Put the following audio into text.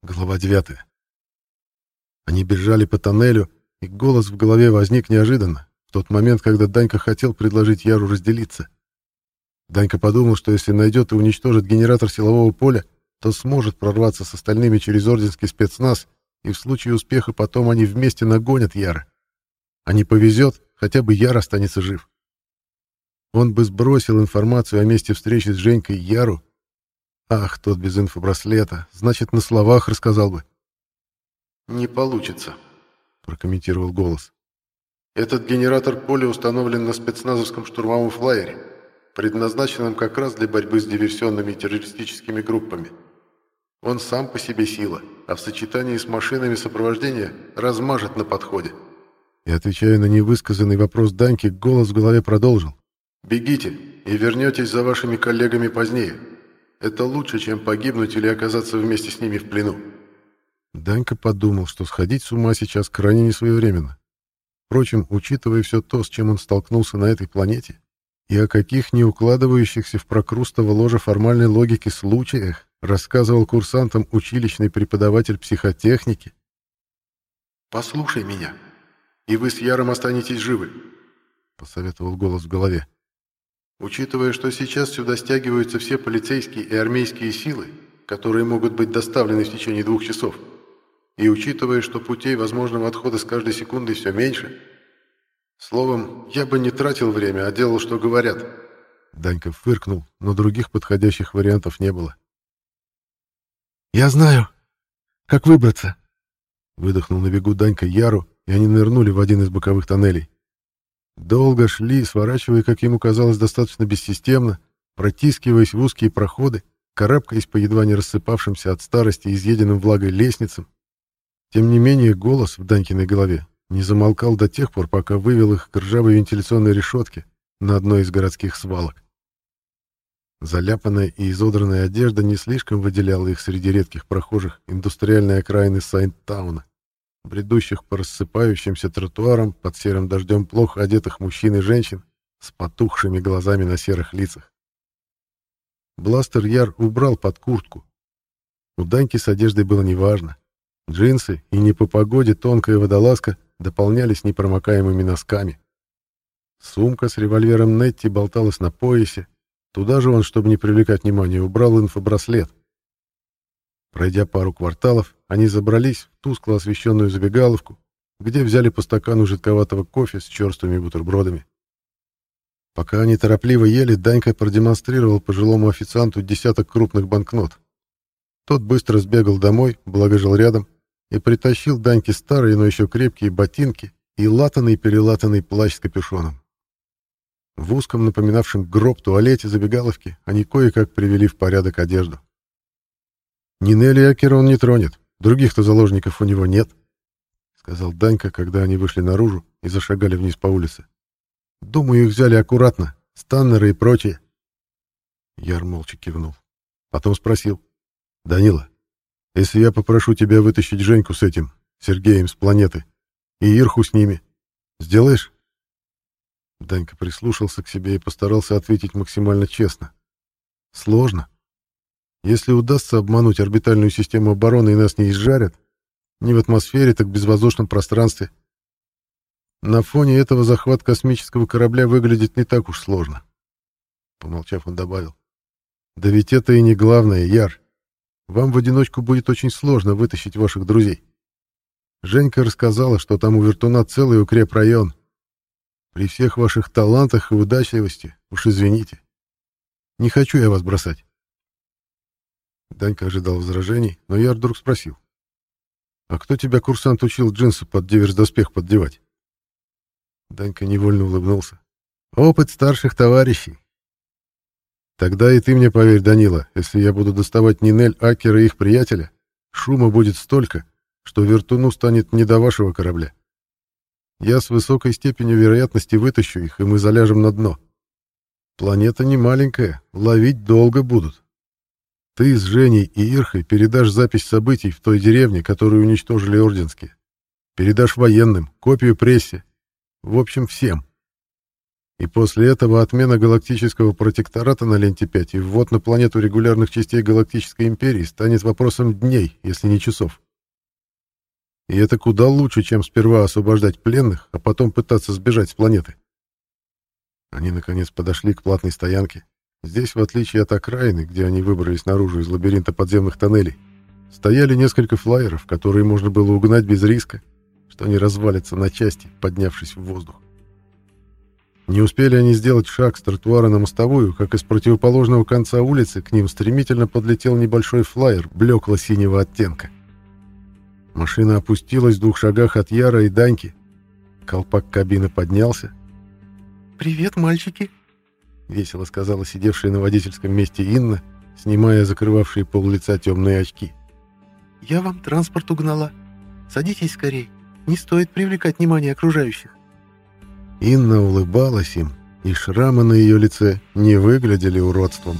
Глава 9. Они бежали по тоннелю, и голос в голове возник неожиданно, в тот момент, когда Данька хотел предложить Яру разделиться. Данька подумал, что если найдет и уничтожит генератор силового поля, то сможет прорваться с остальными через орденский спецназ, и в случае успеха потом они вместе нагонят Яра. А не повезет, хотя бы Яр останется жив. Он бы сбросил информацию о месте встречи с Женькой Яру, Ах, тот без инфобраслета. Значит, на словах рассказал бы. «Не получится», — прокомментировал голос. «Этот генератор поля установлен на спецназовском штурмовом флайере, предназначенном как раз для борьбы с диверсионными и террористическими группами. Он сам по себе сила, а в сочетании с машинами сопровождения размажет на подходе». И, отвечая на невысказанный вопрос Даньки, голос в голове продолжил. «Бегите и вернетесь за вашими коллегами позднее». Это лучше, чем погибнуть или оказаться вместе с ними в плену. Данька подумал, что сходить с ума сейчас крайне несвоевременно. Впрочем, учитывая все то, с чем он столкнулся на этой планете, и о каких не укладывающихся в прокрустово ложе формальной логики случаях рассказывал курсантам училищный преподаватель психотехники. «Послушай меня, и вы с Яром останетесь живы», — посоветовал голос в голове. Учитывая, что сейчас сюда стягиваются все полицейские и армейские силы, которые могут быть доставлены в течение двух часов, и учитывая, что путей возможного отхода с каждой секундой все меньше, словом, я бы не тратил время, а делал, что говорят. Данька фыркнул, но других подходящих вариантов не было. «Я знаю, как выбраться», — выдохнул на бегу Данька Яру, и они нырнули в один из боковых тоннелей. Долго шли, сворачивая, как ему казалось, достаточно бессистемно, протискиваясь в узкие проходы, карабкаясь по едва не рассыпавшимся от старости изъеденным влагой лестницам. Тем не менее, голос в Данькиной голове не замолкал до тех пор, пока вывел их к ржавой вентиляционной решетке на одной из городских свалок. Заляпанная и изодранная одежда не слишком выделяла их среди редких прохожих индустриальной окраины Сайнт-тауна бредущих по рассыпающимся тротуарам под серым дождем плохо одетых мужчин и женщин с потухшими глазами на серых лицах. Бластер Яр убрал под куртку. У Даньки с одеждой было неважно. Джинсы и не по погоде тонкая водолазка дополнялись непромокаемыми носками. Сумка с револьвером Нетти болталась на поясе. Туда же он, чтобы не привлекать внимания, убрал инфобраслет. Пройдя пару кварталов, они забрались в тускло освещенную забегаловку, где взяли по стакану жидковатого кофе с черствыми бутербродами. Пока они торопливо ели, Данька продемонстрировал пожилому официанту десяток крупных банкнот. Тот быстро сбегал домой, благо жил рядом, и притащил Даньке старые, но еще крепкие ботинки и латанный-перелатанный плащ с капюшоном. В узком, напоминавшем гроб туалете забегаловки, они кое-как привели в порядок одежду. Нинелли Акера он не тронет. Других-то заложников у него нет, — сказал Данька, когда они вышли наружу и зашагали вниз по улице. Думаю, их взяли аккуратно, станнеры и прочие. Яр молча кивнул. Потом спросил. «Данила, если я попрошу тебя вытащить Женьку с этим, Сергеем с планеты, и Ирху с ними, сделаешь?» Данька прислушался к себе и постарался ответить максимально честно. «Сложно. Если удастся обмануть орбитальную систему обороны и нас не изжарят, не в атмосфере, так в безвоздушном пространстве, на фоне этого захват космического корабля выглядит не так уж сложно. Помолчав, он добавил. Да ведь это и не главное, Яр. Вам в одиночку будет очень сложно вытащить ваших друзей. Женька рассказала, что там у Вертуна целый укрепрайон. При всех ваших талантах и удачливости, уж извините. Не хочу я вас бросать. Данька ожидал возражений, но я вдруг спросил. «А кто тебя, курсант, учил джинсы под диверс-доспех поддевать?» Данька невольно улыбнулся. «Опыт старших товарищей». «Тогда и ты мне поверь, Данила, если я буду доставать Нинель, Акера и их приятеля, шума будет столько, что вертуну станет не до вашего корабля. Я с высокой степенью вероятности вытащу их, и мы заляжем на дно. Планета не маленькая, ловить долго будут». Ты с Женей и Ирхой передашь запись событий в той деревне, которую уничтожили орденские. Передашь военным, копию прессе. В общем, всем. И после этого отмена галактического протектората на ленте 5 и ввод на планету регулярных частей Галактической империи станет вопросом дней, если не часов. И это куда лучше, чем сперва освобождать пленных, а потом пытаться сбежать с планеты. Они, наконец, подошли к платной стоянке. Здесь, в отличие от окраины, где они выбрались наружу из лабиринта подземных тоннелей, стояли несколько флайеров, которые можно было угнать без риска, что они развалятся на части, поднявшись в воздух. Не успели они сделать шаг с тротуара на мостовую, как из противоположного конца улицы к ним стремительно подлетел небольшой флайер блекло-синего оттенка. Машина опустилась в двух шагах от Яра и Даньки. Колпак кабины поднялся. «Привет, мальчики!» — весело сказала сидевшая на водительском месте Инна, снимая закрывавшие пол лица темные очки. «Я вам транспорт угнала. Садитесь скорей. Не стоит привлекать внимание окружающих». Инна улыбалась им, и шрамы на ее лице не выглядели уродством.